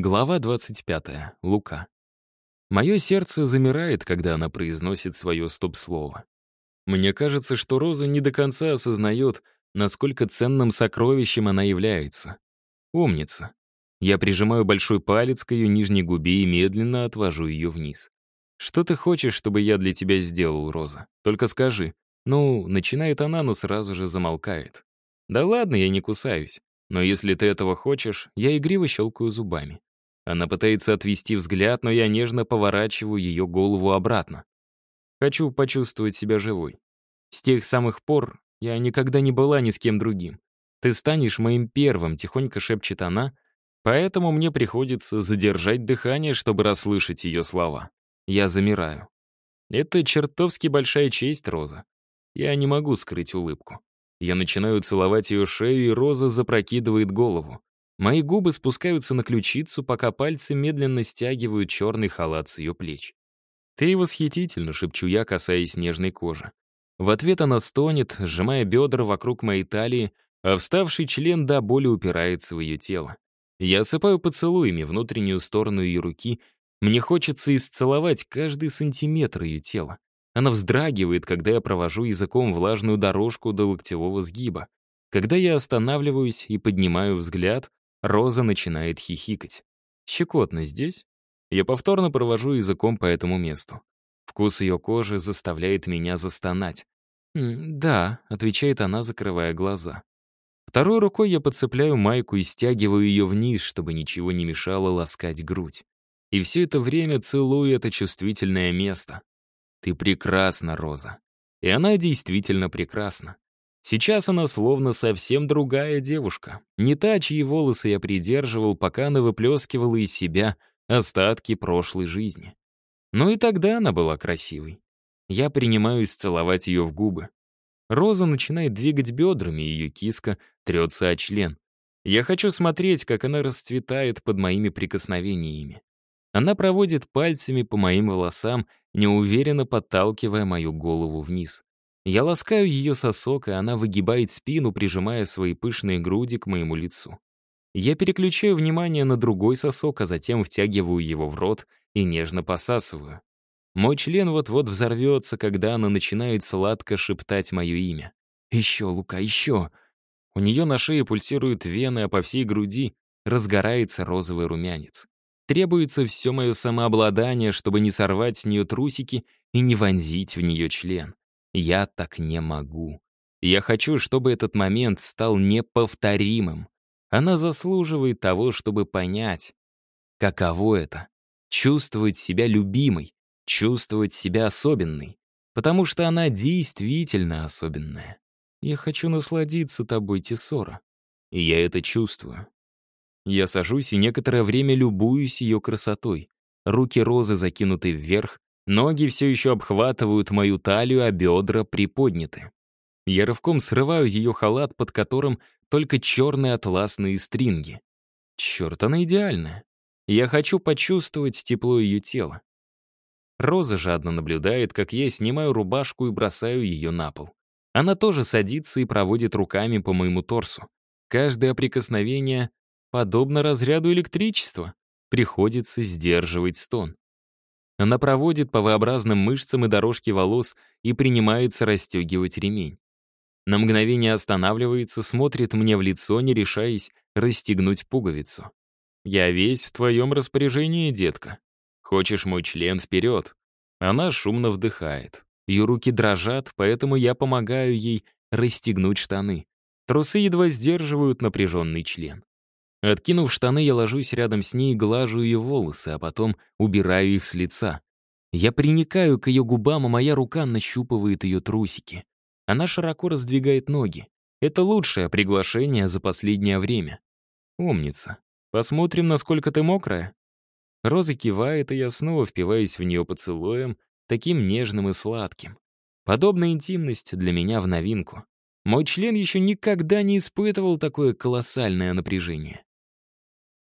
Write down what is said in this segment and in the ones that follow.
Глава 25. Лука. Мое сердце замирает, когда она произносит свое стоп-слово. Мне кажется, что Роза не до конца осознает, насколько ценным сокровищем она является. Умница. Я прижимаю большой палец к ее нижней губе и медленно отвожу ее вниз. «Что ты хочешь, чтобы я для тебя сделал, Роза? Только скажи». Ну, начинает она, но сразу же замолкает. «Да ладно, я не кусаюсь. Но если ты этого хочешь, я игриво щелкаю зубами. Она пытается отвести взгляд, но я нежно поворачиваю ее голову обратно. Хочу почувствовать себя живой. С тех самых пор я никогда не была ни с кем другим. Ты станешь моим первым, тихонько шепчет она, поэтому мне приходится задержать дыхание, чтобы расслышать ее слова. Я замираю. Это чертовски большая честь, Роза. Я не могу скрыть улыбку. Я начинаю целовать ее шею, и Роза запрокидывает голову. Мои губы спускаются на ключицу, пока пальцы медленно стягивают черный халат с ее плеч. «Ты восхитительно», — шепчу я, касаясь нежной кожи. В ответ она стонет, сжимая бедра вокруг моей талии, а вставший член до боли упирается в ее тело. Я осыпаю поцелуями внутреннюю сторону ее руки. Мне хочется исцеловать каждый сантиметр ее тела. Она вздрагивает, когда я провожу языком влажную дорожку до локтевого сгиба. Когда я останавливаюсь и поднимаю взгляд, Роза начинает хихикать. Щекотно здесь? Я повторно провожу языком по этому месту. Вкус ее кожи заставляет меня застонать. «Да», — отвечает она, закрывая глаза. Второй рукой я подцепляю майку и стягиваю ее вниз, чтобы ничего не мешало ласкать грудь. И все это время целую это чувствительное место. «Ты прекрасна, Роза». И она действительно прекрасна. Сейчас она словно совсем другая девушка. Не та, чьи волосы я придерживал, пока она выплескивала из себя остатки прошлой жизни. Но и тогда она была красивой. Я принимаюсь целовать ее в губы. Роза начинает двигать бедрами, и ее киска трется о член. Я хочу смотреть, как она расцветает под моими прикосновениями. Она проводит пальцами по моим волосам, неуверенно подталкивая мою голову вниз. Я ласкаю ее сосок, и она выгибает спину, прижимая свои пышные груди к моему лицу. Я переключаю внимание на другой сосок, а затем втягиваю его в рот и нежно посасываю. Мой член вот-вот взорвется, когда она начинает сладко шептать мое имя. «Еще, Лука, еще!» У нее на шее пульсируют вены, а по всей груди разгорается розовый румянец. Требуется все мое самообладание, чтобы не сорвать с нее трусики и не вонзить в нее член. Я так не могу. Я хочу, чтобы этот момент стал неповторимым. Она заслуживает того, чтобы понять, каково это — чувствовать себя любимой, чувствовать себя особенной, потому что она действительно особенная. Я хочу насладиться тобой, Тесора, и я это чувствую. Я сажусь и некоторое время любуюсь ее красотой. Руки розы закинуты вверх, Ноги все еще обхватывают мою талию, а бедра приподняты. Я рывком срываю ее халат, под которым только черные атласные стринги. Черт, она идеальная. Я хочу почувствовать тепло ее тела. Роза жадно наблюдает, как я снимаю рубашку и бросаю ее на пол. Она тоже садится и проводит руками по моему торсу. Каждое прикосновение подобно разряду электричества. Приходится сдерживать стон. Она проводит по V-образным мышцам и дорожке волос и принимается расстегивать ремень. На мгновение останавливается, смотрит мне в лицо, не решаясь расстегнуть пуговицу. «Я весь в твоем распоряжении, детка. Хочешь мой член вперед?» Она шумно вдыхает. Ее руки дрожат, поэтому я помогаю ей расстегнуть штаны. Трусы едва сдерживают напряженный член. Откинув штаны, я ложусь рядом с ней глажу ее волосы, а потом убираю их с лица. Я приникаю к ее губам, а моя рука нащупывает ее трусики. Она широко раздвигает ноги. Это лучшее приглашение за последнее время. Умница. Посмотрим, насколько ты мокрая. Роза кивает, и я снова впиваюсь в нее поцелуем, таким нежным и сладким. Подобная интимность для меня в новинку. Мой член еще никогда не испытывал такое колоссальное напряжение.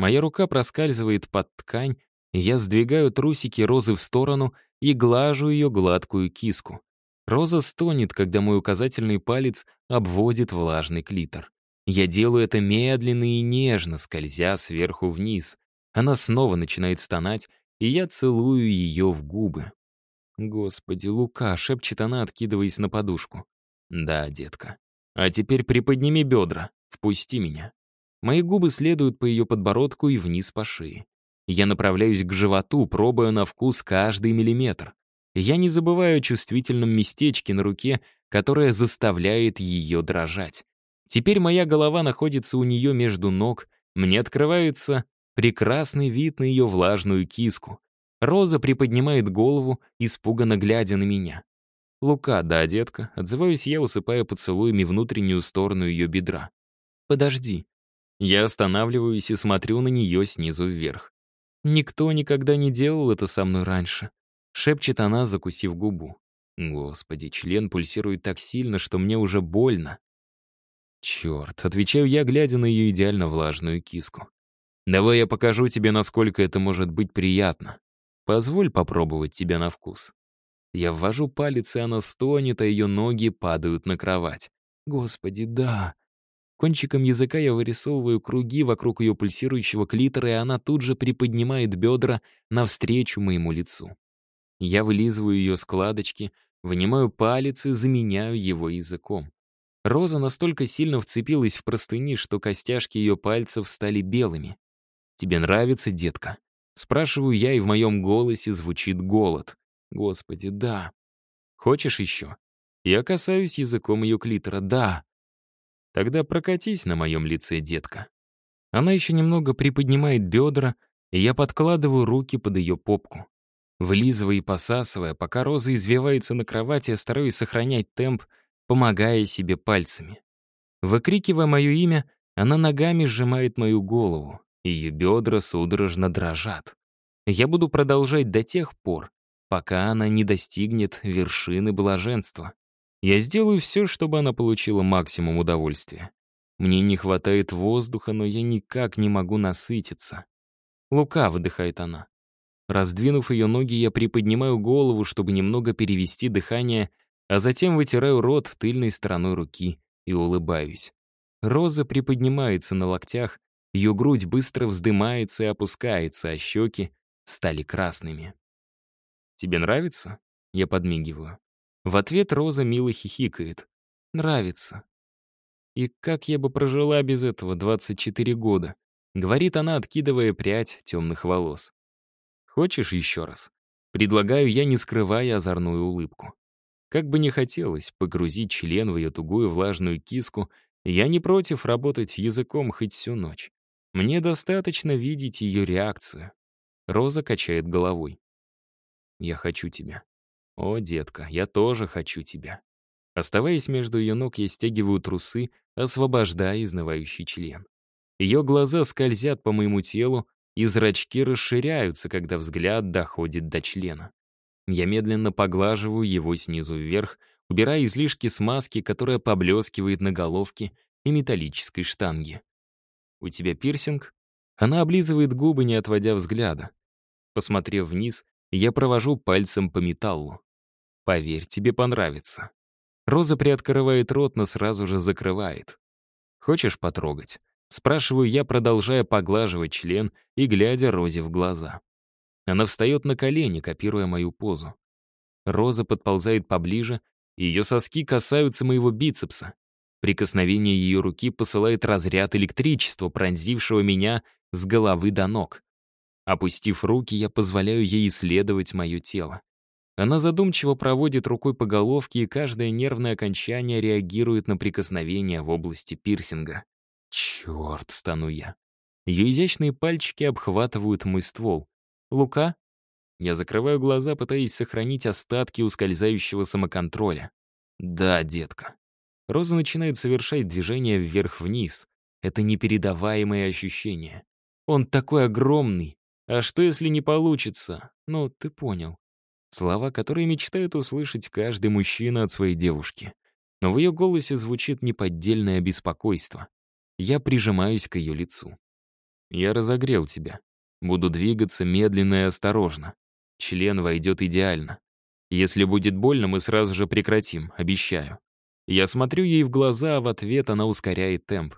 Моя рука проскальзывает под ткань, я сдвигаю трусики Розы в сторону и глажу ее гладкую киску. Роза стонет, когда мой указательный палец обводит влажный клитор. Я делаю это медленно и нежно, скользя сверху вниз. Она снова начинает стонать, и я целую ее в губы. «Господи, Лука!» — шепчет она, откидываясь на подушку. «Да, детка. А теперь приподними бедра. Впусти меня». Мои губы следуют по ее подбородку и вниз по шее. Я направляюсь к животу, пробуя на вкус каждый миллиметр. Я не забываю о чувствительном местечке на руке, которое заставляет ее дрожать. Теперь моя голова находится у нее между ног, мне открывается прекрасный вид на ее влажную киску. Роза приподнимает голову, испуганно глядя на меня. «Лука, да, детка», — отзываюсь я, усыпая поцелуями внутреннюю сторону ее бедра. «Подожди». Я останавливаюсь и смотрю на нее снизу вверх. «Никто никогда не делал это со мной раньше», — шепчет она, закусив губу. Господи, член пульсирует так сильно, что мне уже больно. Черт, отвечаю я, глядя на ее идеально влажную киску. Давай я покажу тебе, насколько это может быть приятно. Позволь попробовать тебя на вкус. Я ввожу палец, и она стонет, а ее ноги падают на кровать. Господи, да. Кончиком языка я вырисовываю круги вокруг ее пульсирующего клитора, и она тут же приподнимает бедра навстречу моему лицу. Я вылизываю ее складочки, вынимаю палец и заменяю его языком. Роза настолько сильно вцепилась в простыни, что костяшки ее пальцев стали белыми. «Тебе нравится, детка?» Спрашиваю я, и в моем голосе звучит голод. Господи, да. Хочешь еще? Я касаюсь языком ее клитора. Да. Тогда прокатись на моем лице, детка. Она еще немного приподнимает бедра, и я подкладываю руки под ее попку. Влизывая и посасывая, пока Роза извивается на кровати, я стараюсь сохранять темп, помогая себе пальцами. Выкрикивая мое имя, она ногами сжимает мою голову, ее бедра судорожно дрожат. Я буду продолжать до тех пор, пока она не достигнет вершины блаженства. Я сделаю все, чтобы она получила максимум удовольствия. Мне не хватает воздуха, но я никак не могу насытиться. «Лука», — выдыхает она. Раздвинув ее ноги, я приподнимаю голову, чтобы немного перевести дыхание а затем вытираю рот тыльной стороной руки и улыбаюсь. Роза приподнимается на локтях, ее грудь быстро вздымается и опускается, а щеки стали красными. «Тебе нравится?» — я подмигиваю. В ответ Роза мило хихикает. «Нравится». «И как я бы прожила без этого 24 года?» — говорит она, откидывая прядь темных волос. «Хочешь еще раз?» Предлагаю я, не скрывая озорную улыбку. Как бы не хотелось погрузить член в ее тугую влажную киску, я не против работать языком хоть всю ночь. Мне достаточно видеть ее реакцию. Роза качает головой. «Я хочу тебя». «О, детка, я тоже хочу тебя». Оставаясь между ее ног, я стягиваю трусы, освобождая изнывающий член. Ее глаза скользят по моему телу, и зрачки расширяются, когда взгляд доходит до члена. Я медленно поглаживаю его снизу вверх, убирая излишки смазки, которая поблескивает на головке и металлической штанге. «У тебя пирсинг?» Она облизывает губы, не отводя взгляда. Посмотрев вниз, я провожу пальцем по металлу. «Поверь, тебе понравится». Роза приоткрывает рот, но сразу же закрывает. «Хочешь потрогать?» Спрашиваю я, продолжая поглаживать член и глядя Розе в глаза. Она встает на колени, копируя мою позу. Роза подползает поближе, и ее соски касаются моего бицепса. Прикосновение ее руки посылает разряд электричества, пронзившего меня с головы до ног. Опустив руки, я позволяю ей исследовать мое тело. Она задумчиво проводит рукой по головке, и каждое нервное окончание реагирует на прикосновение в области пирсинга. Черт, стану я. Ее изящные пальчики обхватывают мой ствол. Лука? Я закрываю глаза, пытаясь сохранить остатки ускользающего самоконтроля. Да, детка. Роза начинает совершать движение вверх-вниз. Это непередаваемое ощущение. Он такой огромный. А что, если не получится? Ну, ты понял. Слова, которые мечтает услышать каждый мужчина от своей девушки. Но в ее голосе звучит неподдельное беспокойство. Я прижимаюсь к ее лицу. «Я разогрел тебя. Буду двигаться медленно и осторожно. Член войдет идеально. Если будет больно, мы сразу же прекратим, обещаю. Я смотрю ей в глаза, а в ответ она ускоряет темп.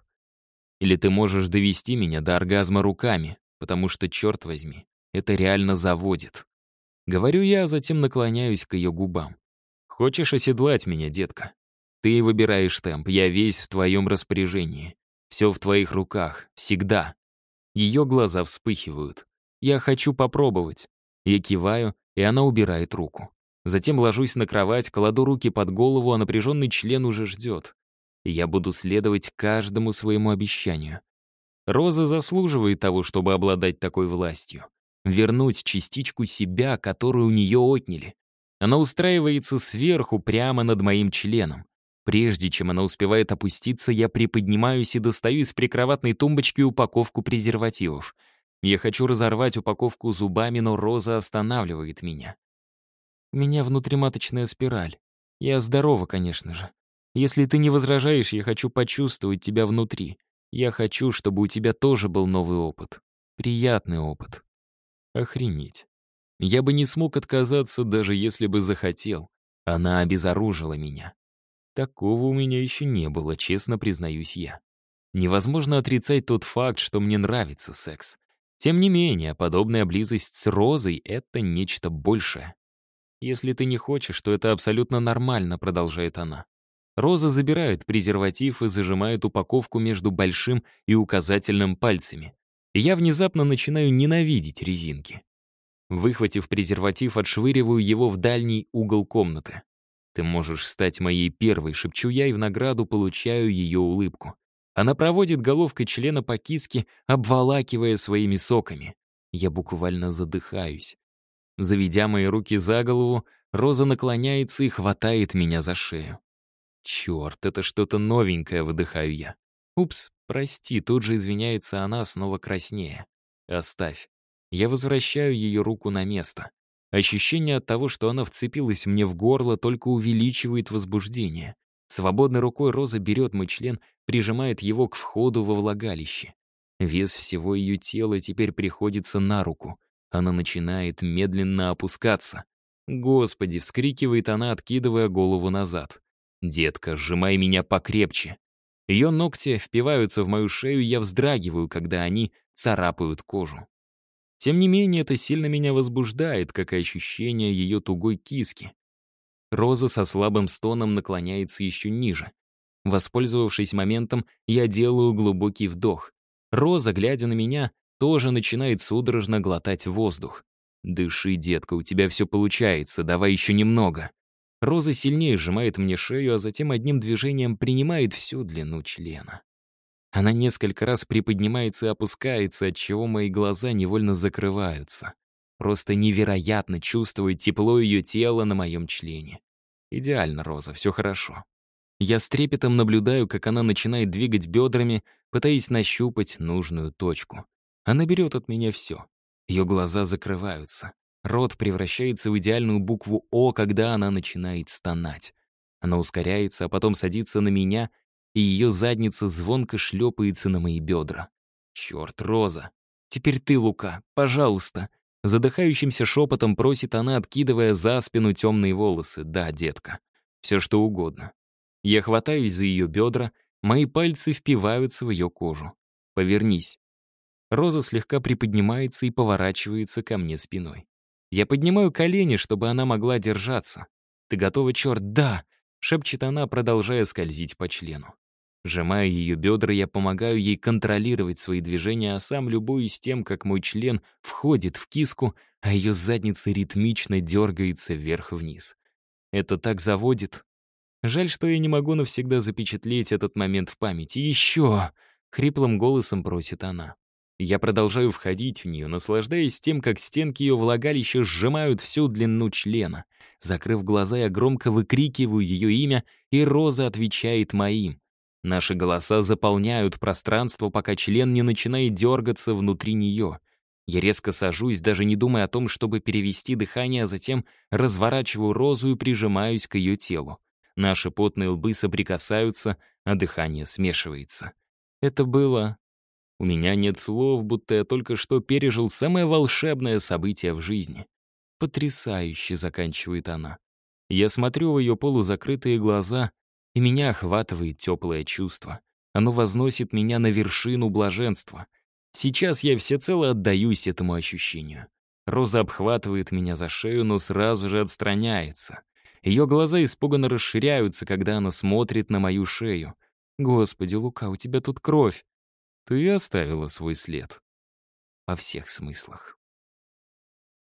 Или ты можешь довести меня до оргазма руками, потому что, черт возьми, это реально заводит. Говорю я, а затем наклоняюсь к ее губам. «Хочешь оседлать меня, детка? Ты выбираешь темп, я весь в твоем распоряжении. Все в твоих руках, всегда». Ее глаза вспыхивают. «Я хочу попробовать». Я киваю, и она убирает руку. Затем ложусь на кровать, кладу руки под голову, а напряженный член уже ждет. Я буду следовать каждому своему обещанию. Роза заслуживает того, чтобы обладать такой властью. Вернуть частичку себя, которую у нее отняли. Она устраивается сверху, прямо над моим членом. Прежде чем она успевает опуститься, я приподнимаюсь и достаю из прикроватной тумбочки упаковку презервативов. Я хочу разорвать упаковку зубами, но Роза останавливает меня. У меня внутриматочная спираль. Я здорова, конечно же. Если ты не возражаешь, я хочу почувствовать тебя внутри. Я хочу, чтобы у тебя тоже был новый опыт. Приятный опыт. Охренеть. Я бы не смог отказаться, даже если бы захотел. Она обезоружила меня. Такого у меня еще не было, честно признаюсь я. Невозможно отрицать тот факт, что мне нравится секс. Тем не менее, подобная близость с Розой — это нечто большее. «Если ты не хочешь, то это абсолютно нормально», — продолжает она. Роза забирает презерватив и зажимает упаковку между большим и указательным пальцами. Я внезапно начинаю ненавидеть резинки. Выхватив презерватив, отшвыриваю его в дальний угол комнаты. «Ты можешь стать моей первой», — шепчу я, и в награду получаю ее улыбку. Она проводит головкой члена по киске, обволакивая своими соками. Я буквально задыхаюсь. Заведя мои руки за голову, Роза наклоняется и хватает меня за шею. Черт, это что-то новенькое, выдыхаю я. Упс, прости, тут же извиняется она, снова краснее. Оставь. Я возвращаю ее руку на место. Ощущение от того, что она вцепилась мне в горло, только увеличивает возбуждение. Свободной рукой Роза берет мой член, прижимает его к входу во влагалище. Вес всего ее тела теперь приходится на руку. Она начинает медленно опускаться. «Господи!» — вскрикивает она, откидывая голову назад. «Детка, сжимай меня покрепче». Ее ногти впиваются в мою шею, я вздрагиваю, когда они царапают кожу. Тем не менее, это сильно меня возбуждает, как и ощущение ее тугой киски. Роза со слабым стоном наклоняется еще ниже. Воспользовавшись моментом, я делаю глубокий вдох. Роза, глядя на меня, тоже начинает судорожно глотать воздух. «Дыши, детка, у тебя все получается, давай еще немного». Роза сильнее сжимает мне шею, а затем одним движением принимает всю длину члена. Она несколько раз приподнимается и опускается, отчего мои глаза невольно закрываются. Просто невероятно чувствовать тепло ее тела на моем члене. Идеально, Роза, все хорошо. Я с трепетом наблюдаю, как она начинает двигать бедрами, пытаясь нащупать нужную точку. Она берет от меня все. Ее глаза закрываются. Рот превращается в идеальную букву «О», когда она начинает стонать. Она ускоряется, а потом садится на меня, и ее задница звонко шлепается на мои бедра. «Черт, Роза! Теперь ты, Лука, пожалуйста!» Задыхающимся шепотом просит она, откидывая за спину темные волосы. «Да, детка, все что угодно». Я хватаюсь за ее бедра, мои пальцы впиваются в ее кожу. «Повернись». Роза слегка приподнимается и поворачивается ко мне спиной. Я поднимаю колени, чтобы она могла держаться. «Ты готова, черт?» «Да!» — шепчет она, продолжая скользить по члену. Сжимая ее бедра, я помогаю ей контролировать свои движения, а сам любуюсь тем, как мой член входит в киску, а ее задница ритмично дергается вверх-вниз. Это так заводит. Жаль, что я не могу навсегда запечатлеть этот момент в памяти. «Еще!» — хриплым голосом просит она. Я продолжаю входить в нее, наслаждаясь тем, как стенки ее влагалища сжимают всю длину члена. Закрыв глаза, я громко выкрикиваю ее имя, и Роза отвечает моим. Наши голоса заполняют пространство, пока член не начинает дергаться внутри нее. Я резко сажусь, даже не думая о том, чтобы перевести дыхание, а затем разворачиваю Розу и прижимаюсь к ее телу. Наши потные лбы соприкасаются, а дыхание смешивается. Это было у меня нет слов, будто я только что пережил самое волшебное событие в жизни. Потрясающе, заканчивает она. Я смотрю в ее полузакрытые глаза, и меня охватывает теплое чувство. Оно возносит меня на вершину блаженства. Сейчас я всецело отдаюсь этому ощущению. Роза обхватывает меня за шею, но сразу же отстраняется. Ее глаза испуганно расширяются, когда она смотрит на мою шею. «Господи, Лука, у тебя тут кровь!» «Ты оставила свой след». Во всех смыслах.